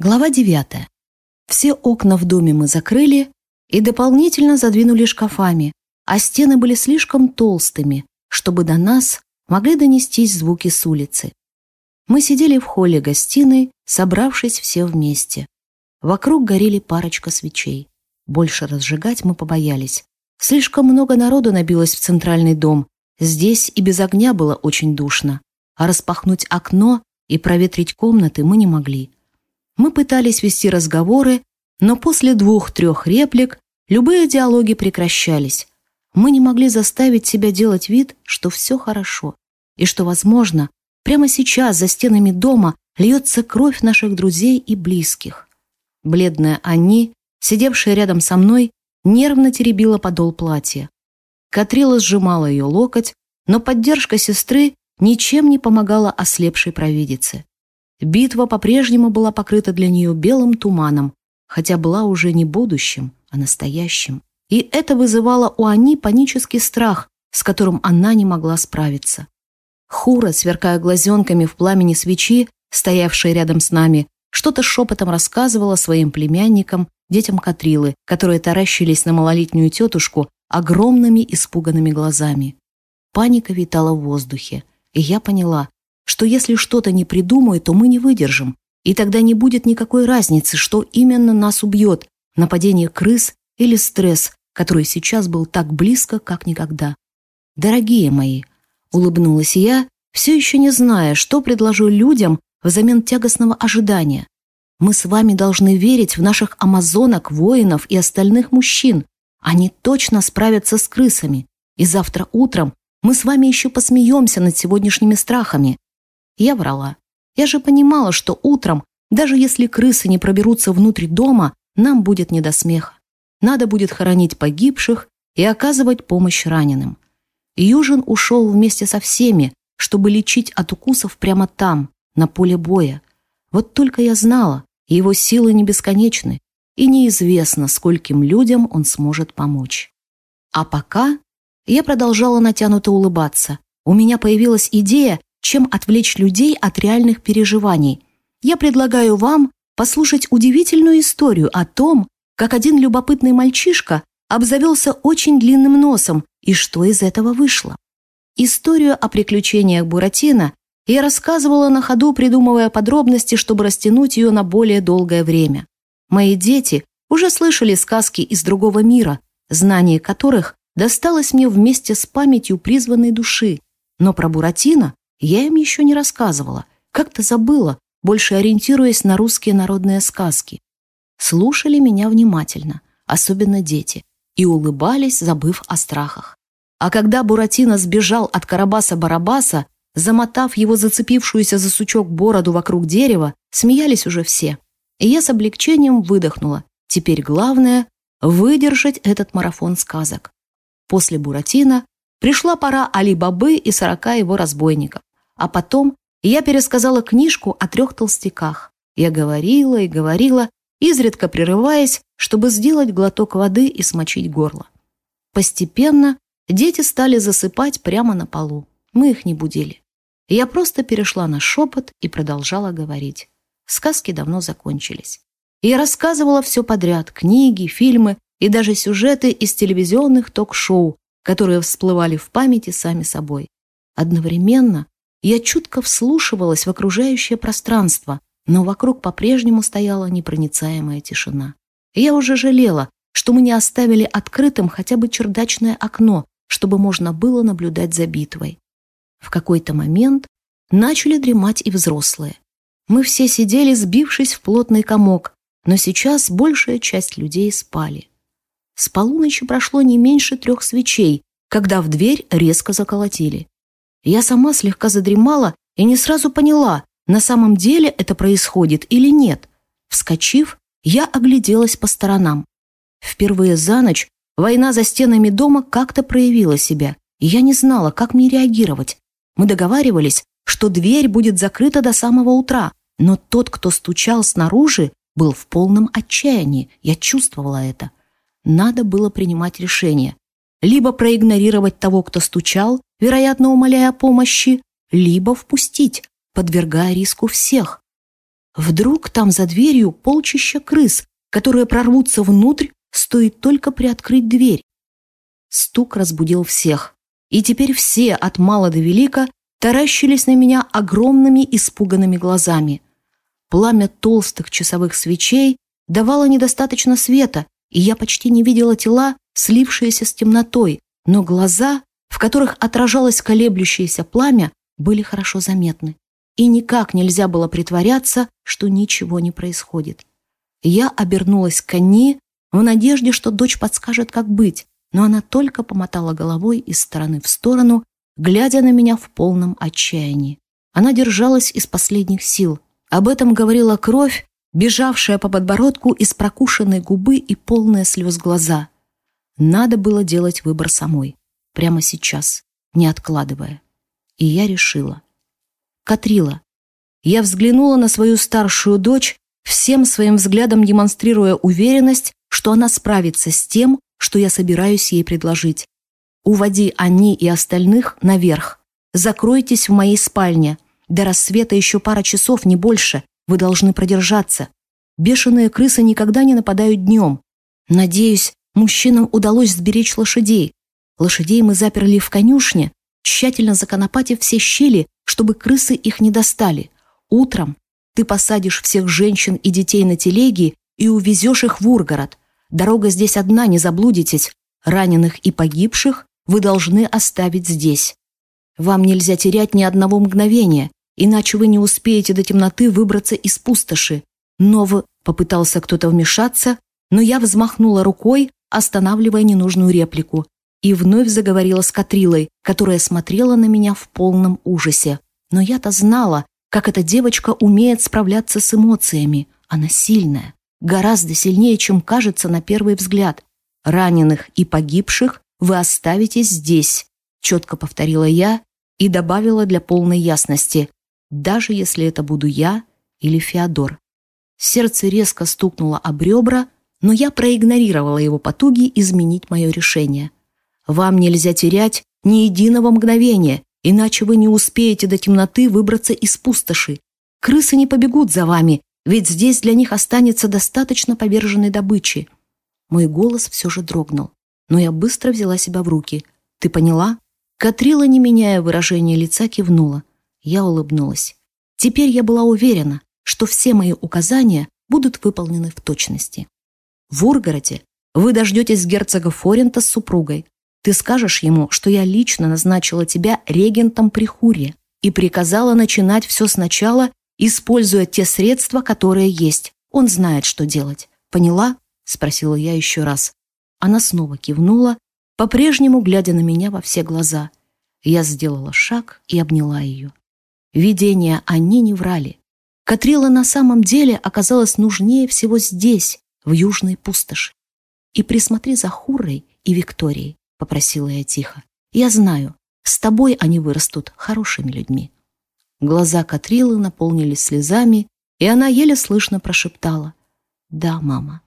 Глава 9. Все окна в доме мы закрыли и дополнительно задвинули шкафами, а стены были слишком толстыми, чтобы до нас могли донестись звуки с улицы. Мы сидели в холле гостиной, собравшись все вместе. Вокруг горели парочка свечей. Больше разжигать мы побоялись. Слишком много народу набилось в центральный дом. Здесь и без огня было очень душно. А распахнуть окно и проветрить комнаты мы не могли. Мы пытались вести разговоры, но после двух-трех реплик любые диалоги прекращались. Мы не могли заставить себя делать вид, что все хорошо, и что, возможно, прямо сейчас за стенами дома льется кровь наших друзей и близких. Бледная Анни, сидевшая рядом со мной, нервно теребила подол платья. Катрила сжимала ее локоть, но поддержка сестры ничем не помогала ослепшей провидице. Битва по-прежнему была покрыта для нее белым туманом, хотя была уже не будущим, а настоящим. И это вызывало у Ани панический страх, с которым она не могла справиться. Хура, сверкая глазенками в пламени свечи, стоявшая рядом с нами, что-то шепотом рассказывала своим племянникам, детям Катрилы, которые таращились на малолетнюю тетушку огромными испуганными глазами. Паника витала в воздухе, и я поняла, что если что-то не придумаю, то мы не выдержим, и тогда не будет никакой разницы, что именно нас убьет – нападение крыс или стресс, который сейчас был так близко, как никогда. «Дорогие мои», – улыбнулась я, все еще не зная, что предложу людям взамен тягостного ожидания. «Мы с вами должны верить в наших амазонок, воинов и остальных мужчин. Они точно справятся с крысами, и завтра утром мы с вами еще посмеемся над сегодняшними страхами. Я врала. Я же понимала, что утром, даже если крысы не проберутся внутрь дома, нам будет не до смеха. Надо будет хоронить погибших и оказывать помощь раненым. Южин ушел вместе со всеми, чтобы лечить от укусов прямо там, на поле боя. Вот только я знала, его силы не бесконечны, и неизвестно, скольким людям он сможет помочь. А пока я продолжала натянуто улыбаться. У меня появилась идея чем отвлечь людей от реальных переживаний. Я предлагаю вам послушать удивительную историю о том, как один любопытный мальчишка обзавелся очень длинным носом и что из этого вышло. Историю о приключениях Буратино я рассказывала на ходу, придумывая подробности, чтобы растянуть ее на более долгое время. Мои дети уже слышали сказки из другого мира, знание которых досталось мне вместе с памятью призванной души, но про Буратино я им еще не рассказывала, как-то забыла, больше ориентируясь на русские народные сказки. Слушали меня внимательно, особенно дети, и улыбались, забыв о страхах. А когда Буратино сбежал от Карабаса-Барабаса, замотав его зацепившуюся за сучок бороду вокруг дерева, смеялись уже все. И я с облегчением выдохнула. Теперь главное — выдержать этот марафон сказок. После Буратино пришла пора Али-Бабы и сорока его разбойников. А потом я пересказала книжку о трех толстяках. Я говорила и говорила, изредка прерываясь, чтобы сделать глоток воды и смочить горло. Постепенно дети стали засыпать прямо на полу. Мы их не будили. Я просто перешла на шепот и продолжала говорить. Сказки давно закончились. Я рассказывала все подряд, книги, фильмы и даже сюжеты из телевизионных ток-шоу, которые всплывали в памяти сами собой. Одновременно я чутко вслушивалась в окружающее пространство, но вокруг по-прежнему стояла непроницаемая тишина. я уже жалела, что мы не оставили открытым хотя бы чердачное окно, чтобы можно было наблюдать за битвой. В какой-то момент начали дремать и взрослые. Мы все сидели, сбившись в плотный комок, но сейчас большая часть людей спали. С полуночи прошло не меньше трех свечей, когда в дверь резко заколотили. Я сама слегка задремала и не сразу поняла, на самом деле это происходит или нет. Вскочив, я огляделась по сторонам. Впервые за ночь война за стенами дома как-то проявила себя, и я не знала, как мне реагировать. Мы договаривались, что дверь будет закрыта до самого утра, но тот, кто стучал снаружи, был в полном отчаянии, я чувствовала это. Надо было принимать решение. Либо проигнорировать того, кто стучал, вероятно, умоляя о помощи, либо впустить, подвергая риску всех. Вдруг там за дверью полчища крыс, которые прорвутся внутрь, стоит только приоткрыть дверь. Стук разбудил всех, и теперь все, от мала до велика, таращились на меня огромными испуганными глазами. Пламя толстых часовых свечей давало недостаточно света, и я почти не видела тела, слившиеся с темнотой, но глаза, в которых отражалось колеблющееся пламя, были хорошо заметны. И никак нельзя было притворяться, что ничего не происходит. Я обернулась к Анни в надежде, что дочь подскажет, как быть, но она только помотала головой из стороны в сторону, глядя на меня в полном отчаянии. Она держалась из последних сил. Об этом говорила кровь, бежавшая по подбородку из прокушенной губы и полные слез глаза. Надо было делать выбор самой, прямо сейчас, не откладывая. И я решила. Катрила. Я взглянула на свою старшую дочь, всем своим взглядом демонстрируя уверенность, что она справится с тем, что я собираюсь ей предложить. Уводи они и остальных наверх. Закройтесь в моей спальне. До рассвета еще пара часов, не больше. Вы должны продержаться. Бешеные крысы никогда не нападают днем. Надеюсь, мужчинам удалось сберечь лошадей. Лошадей мы заперли в конюшне, тщательно законопатив все щели, чтобы крысы их не достали. Утром ты посадишь всех женщин и детей на телеги и увезешь их в Ургород. Дорога здесь одна, не заблудитесь. Раненых и погибших вы должны оставить здесь. Вам нельзя терять ни одного мгновения, иначе вы не успеете до темноты выбраться из пустоши. Но в... Попытался кто-то вмешаться, но я взмахнула рукой, останавливая ненужную реплику, и вновь заговорила с Катрилой, которая смотрела на меня в полном ужасе. Но я-то знала, как эта девочка умеет справляться с эмоциями. Она сильная гораздо сильнее, чем кажется на первый взгляд. Раненых и погибших вы оставите здесь, четко повторила я и добавила для полной ясности, даже если это буду я или Феодор. Сердце резко стукнуло об ребра, но я проигнорировала его потуги изменить мое решение. Вам нельзя терять ни единого мгновения, иначе вы не успеете до темноты выбраться из пустоши. Крысы не побегут за вами, ведь здесь для них останется достаточно поверженной добычи. Мой голос все же дрогнул, но я быстро взяла себя в руки. «Ты поняла?» Катрила, не меняя выражения лица, кивнула. Я улыбнулась. Теперь я была уверена, что все мои указания будут выполнены в точности. В Ургороде вы дождетесь герцога Форента с супругой. Ты скажешь ему, что я лично назначила тебя регентом при Хуре и приказала начинать все сначала используя те средства, которые есть. Он знает, что делать. Поняла?» — спросила я еще раз. Она снова кивнула, по-прежнему глядя на меня во все глаза. Я сделала шаг и обняла ее. Видения они не врали. Катрила на самом деле оказалась нужнее всего здесь, в южной пустоши. «И присмотри за Хурой и Викторией», — попросила я тихо. «Я знаю, с тобой они вырастут хорошими людьми». Глаза Катрилы наполнились слезами, и она еле слышно прошептала. «Да, мама».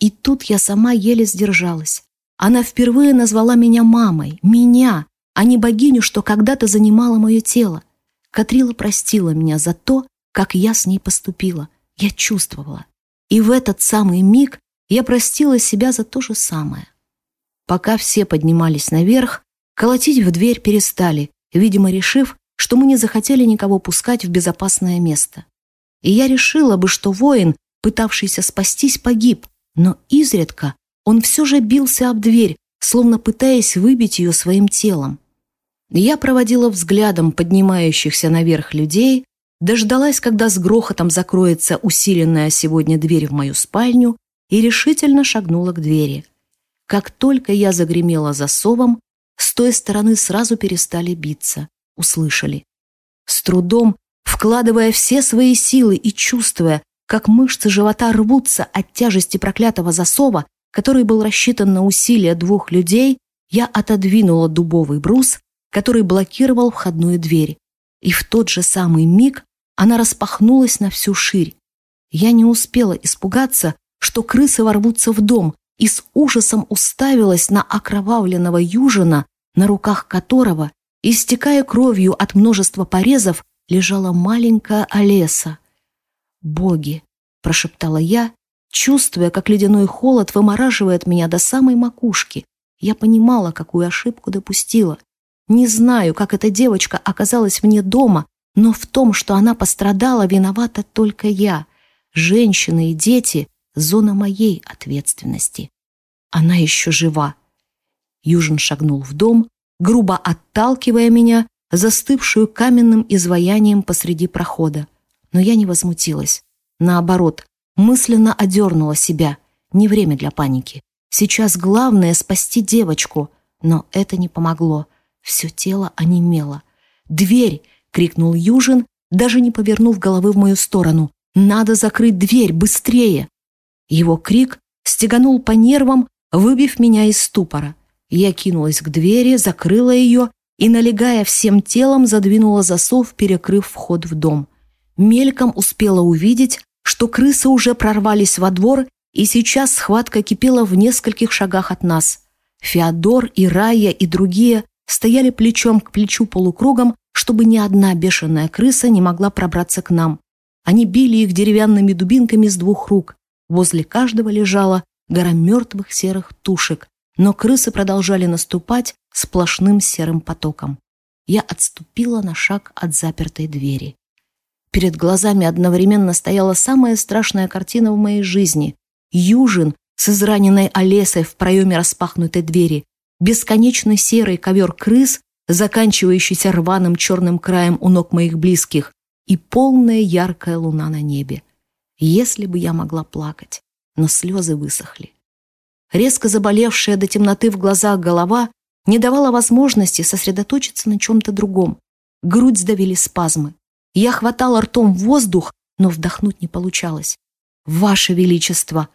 И тут я сама еле сдержалась. Она впервые назвала меня мамой, меня, а не богиню, что когда-то занимала мое тело. Катрила простила меня за то, как я с ней поступила. Я чувствовала. И в этот самый миг я простила себя за то же самое. Пока все поднимались наверх, колотить в дверь перестали, видимо, решив, что мы не захотели никого пускать в безопасное место. И я решила бы, что воин, пытавшийся спастись, погиб, но изредка он все же бился об дверь, словно пытаясь выбить ее своим телом. Я проводила взглядом поднимающихся наверх людей, дождалась, когда с грохотом закроется усиленная сегодня дверь в мою спальню и решительно шагнула к двери. Как только я загремела засовом, с той стороны сразу перестали биться услышали. С трудом, вкладывая все свои силы и чувствуя, как мышцы живота рвутся от тяжести проклятого засова, который был рассчитан на усилия двух людей, я отодвинула дубовый брус, который блокировал входную дверь. И в тот же самый миг она распахнулась на всю ширь. Я не успела испугаться, что крысы ворвутся в дом, и с ужасом уставилась на окровавленного южина, на руках которого Истекая кровью от множества порезов, лежала маленькая Олеса. «Боги!» — прошептала я, чувствуя, как ледяной холод вымораживает меня до самой макушки. Я понимала, какую ошибку допустила. Не знаю, как эта девочка оказалась вне дома, но в том, что она пострадала, виновата только я. Женщины и дети — зона моей ответственности. Она еще жива. Южин шагнул в дом, грубо отталкивая меня, застывшую каменным изваянием посреди прохода. Но я не возмутилась. Наоборот, мысленно одернула себя. Не время для паники. Сейчас главное — спасти девочку. Но это не помогло. Все тело онемело. «Дверь!» — крикнул Южин, даже не повернув головы в мою сторону. «Надо закрыть дверь! Быстрее!» Его крик стеганул по нервам, выбив меня из ступора. Я кинулась к двери, закрыла ее и, налегая всем телом, задвинула засов, перекрыв вход в дом. Мельком успела увидеть, что крысы уже прорвались во двор, и сейчас схватка кипела в нескольких шагах от нас. Феодор и Рая и другие стояли плечом к плечу полукругом, чтобы ни одна бешеная крыса не могла пробраться к нам. Они били их деревянными дубинками с двух рук. Возле каждого лежала гора мертвых серых тушек, но крысы продолжали наступать сплошным серым потоком. Я отступила на шаг от запертой двери. Перед глазами одновременно стояла самая страшная картина в моей жизни. Южин с израненной Олесой в проеме распахнутой двери, бесконечный серый ковер крыс, заканчивающийся рваным черным краем у ног моих близких, и полная яркая луна на небе. Если бы я могла плакать, но слезы высохли. Резко заболевшая до темноты в глазах голова не давала возможности сосредоточиться на чем-то другом. Грудь сдавили спазмы. Я хватала ртом воздух, но вдохнуть не получалось. «Ваше Величество!»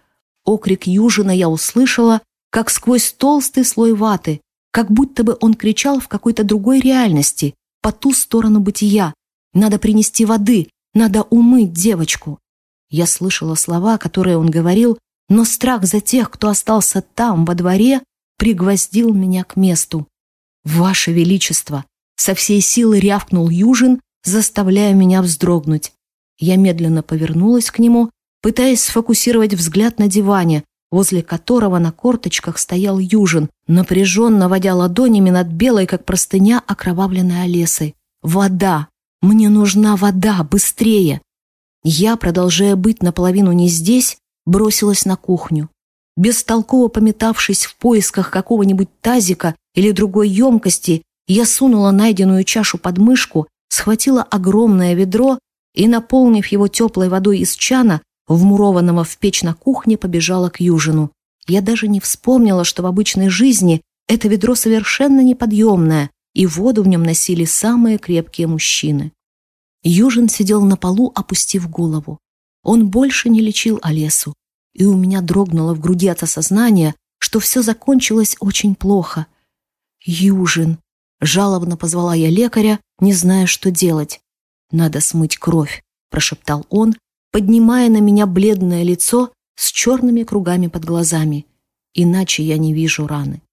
Окрик Южина я услышала, как сквозь толстый слой ваты, как будто бы он кричал в какой-то другой реальности, по ту сторону бытия. «Надо принести воды, надо умыть девочку!» Я слышала слова, которые он говорил, но страх за тех, кто остался там, во дворе, пригвоздил меня к месту. «Ваше Величество!» Со всей силы рявкнул Южин, заставляя меня вздрогнуть. Я медленно повернулась к нему, пытаясь сфокусировать взгляд на диване, возле которого на корточках стоял Южин, напряженно водя ладонями над белой, как простыня, окровавленной Олесой. «Вода! Мне нужна вода! Быстрее!» Я, продолжая быть наполовину не здесь, бросилась на кухню. Бестолково пометавшись в поисках какого-нибудь тазика или другой емкости, я сунула найденную чашу под мышку, схватила огромное ведро и, наполнив его теплой водой из чана, вмурованного в печь на кухне, побежала к Южину. Я даже не вспомнила, что в обычной жизни это ведро совершенно неподъемное, и воду в нем носили самые крепкие мужчины. Южин сидел на полу, опустив голову. Он больше не лечил Олесу, и у меня дрогнуло в груди от осознания, что все закончилось очень плохо. «Южин!» — жалобно позвала я лекаря, не зная, что делать. «Надо смыть кровь», — прошептал он, поднимая на меня бледное лицо с черными кругами под глазами. «Иначе я не вижу раны.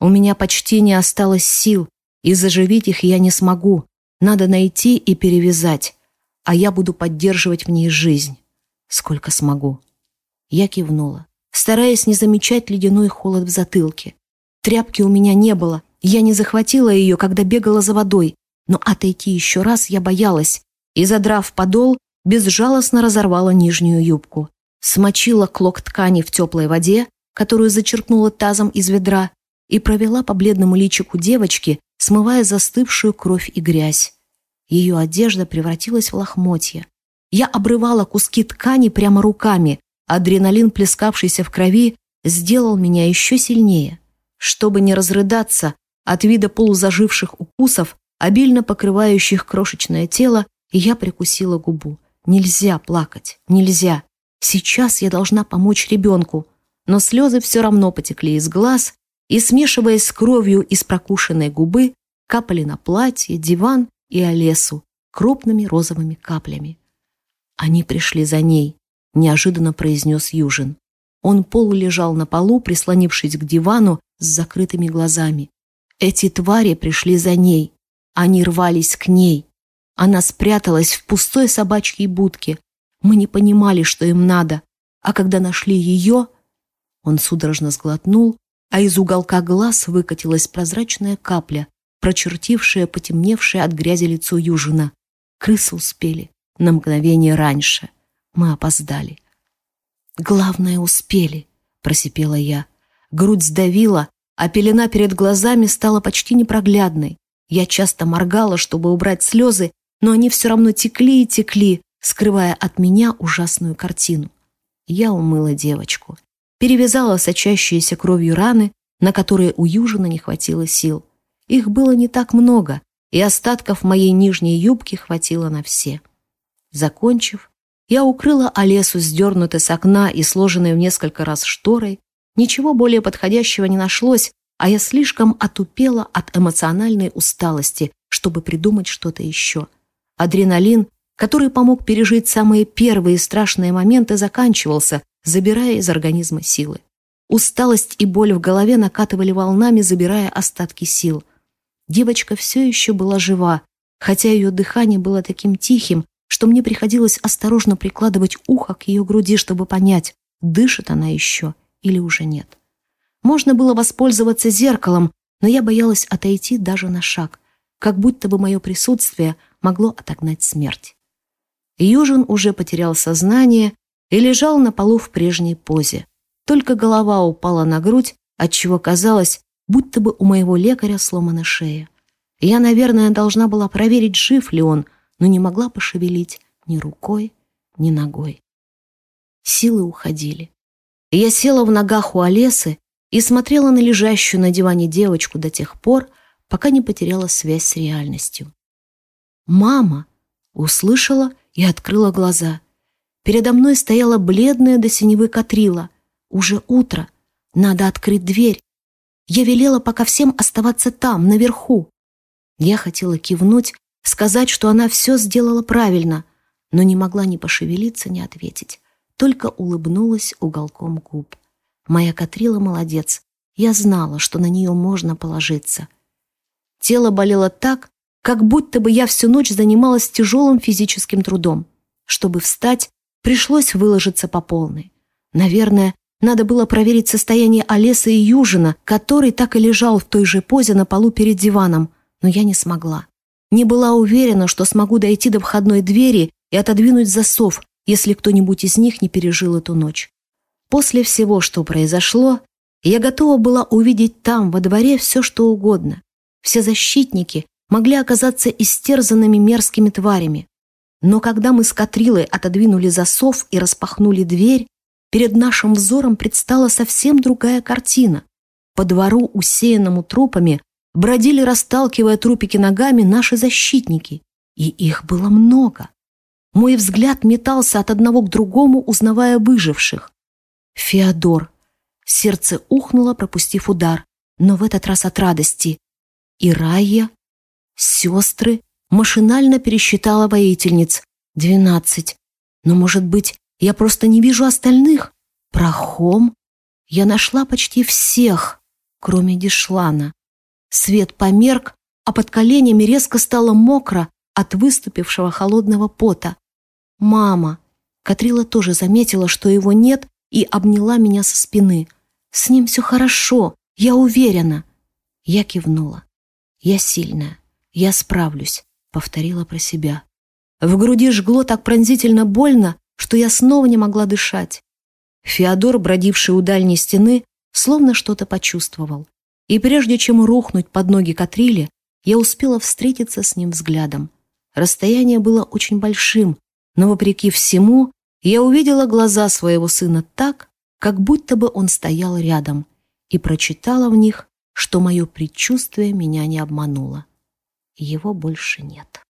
У меня почти не осталось сил, и заживить их я не смогу. Надо найти и перевязать, а я буду поддерживать в ней жизнь, сколько смогу». Я кивнула, стараясь не замечать ледяной холод в затылке. Тряпки у меня не было, я не захватила ее, когда бегала за водой, но отойти еще раз я боялась и, задрав подол, безжалостно разорвала нижнюю юбку. Смочила клок ткани в теплой воде, которую зачерпнула тазом из ведра, и провела по бледному личику девочки, смывая застывшую кровь и грязь. Ее одежда превратилась в лохмотья. Я обрывала куски ткани прямо руками, адреналин, плескавшийся в крови, сделал меня еще сильнее. Чтобы не разрыдаться от вида полузаживших укусов, обильно покрывающих крошечное тело, я прикусила губу. Нельзя плакать, нельзя. Сейчас я должна помочь ребенку. Но слезы все равно потекли из глаз и, смешиваясь с кровью из прокушенной губы, капали на платье, диван и Олесу крупными розовыми каплями. Они пришли за ней, неожиданно произнес Южин. Он полулежал на полу, прислонившись к дивану с закрытыми глазами. Эти твари пришли за ней. Они рвались к ней. Она спряталась в пустой собачьей будке. Мы не понимали, что им надо, а когда нашли ее... Он судорожно сглотнул, а из уголка глаз выкатилась прозрачная капля, прочертившая потемневшее от грязи лицо Южина. Крысы успели на мгновение раньше. Мы опоздали. «Главное, успели», — просипела я. Грудь сдавила, а пелена перед глазами стала почти непроглядной. Я часто моргала, чтобы убрать слезы, но они все равно текли и текли, скрывая от меня ужасную картину. Я умыла девочку, перевязала сочащиеся кровью раны, на которые у Южина не хватило сил. Их было не так много, и остатков моей нижней юбки хватило на все. Закончив, я укрыла Олесу, сдернутой с окна и сложенной в несколько раз шторой. Ничего более подходящего не нашлось, а я слишком отупела от эмоциональной усталости, чтобы придумать что-то еще. Адреналин, который помог пережить самые первые страшные моменты, заканчивался, забирая из организма силы. Усталость и боль в голове накатывали волнами, забирая остатки сил. Девочка все еще была жива, хотя ее дыхание было таким тихим, что мне приходилось осторожно прикладывать ухо к ее груди, чтобы понять, дышит она еще или уже нет. Можно было воспользоваться зеркалом, но я боялась отойти даже на шаг, как будто бы мое присутствие могло отогнать смерть. Южин уже потерял сознание и лежал на полу в прежней позе. Только голова упала на грудь, отчего казалось, будто бы у моего лекаря сломана шея. Я, наверное, должна была проверить, жив ли он, но не могла пошевелить ни рукой, ни ногой. Силы уходили. Я села в ногах у Олесы и смотрела на лежащую на диване девочку до тех пор, пока не потеряла связь с реальностью. «Мама!» — услышала и открыла глаза. Передо мной стояла бледная до синевы Катрила. Уже утро. Надо открыть дверь. Я велела пока всем оставаться там, наверху. Я хотела кивнуть, сказать, что она все сделала правильно, но не могла ни пошевелиться, ни ответить. Только улыбнулась уголком губ. Моя Катрила молодец. Я знала, что на нее можно положиться. Тело болело так, как будто бы я всю ночь занималась тяжелым физическим трудом. Чтобы встать, пришлось выложиться по полной. Наверное, надо было проверить состояние Олеса и Южина, который так и лежал в той же позе на полу перед диваном, но я не смогла. Не была уверена, что смогу дойти до входной двери и отодвинуть засов, если кто-нибудь из них не пережил эту ночь. После всего, что произошло, я готова была увидеть там, во дворе, все, что угодно. Все защитники, могли оказаться истерзанными мерзкими тварями. Но когда мы с Катрилой отодвинули засов и распахнули дверь, перед нашим взором предстала совсем другая картина. По двору, усеянному трупами, бродили, расталкивая трупики ногами, наши защитники. И их было много. Мой взгляд метался от одного к другому, узнавая выживших. Феодор. Сердце ухнуло, пропустив удар, но в этот раз от радости. И Райя, Сестры машинально пересчитала воительниц. Двенадцать. Но, может быть, я просто не вижу остальных? Прохом? Я нашла почти всех, кроме Дишлана. Свет померк, а под коленями резко стало мокро от выступившего холодного пота. «Мама!» Катрила тоже заметила, что его нет, и обняла меня со спины. «С ним все хорошо, я уверена!» Я кивнула. «Я сильная. «Я справлюсь», — повторила про себя. В груди жгло так пронзительно больно, что я снова не могла дышать. Феодор, бродивший у дальней стены, словно что-то почувствовал. И прежде чем рухнуть под ноги Катрили, я успела встретиться с ним взглядом. Расстояние было очень большим, но, вопреки всему, я увидела глаза своего сына так, как будто бы он стоял рядом, и прочитала в них, что мое предчувствие меня не обмануло его больше нет.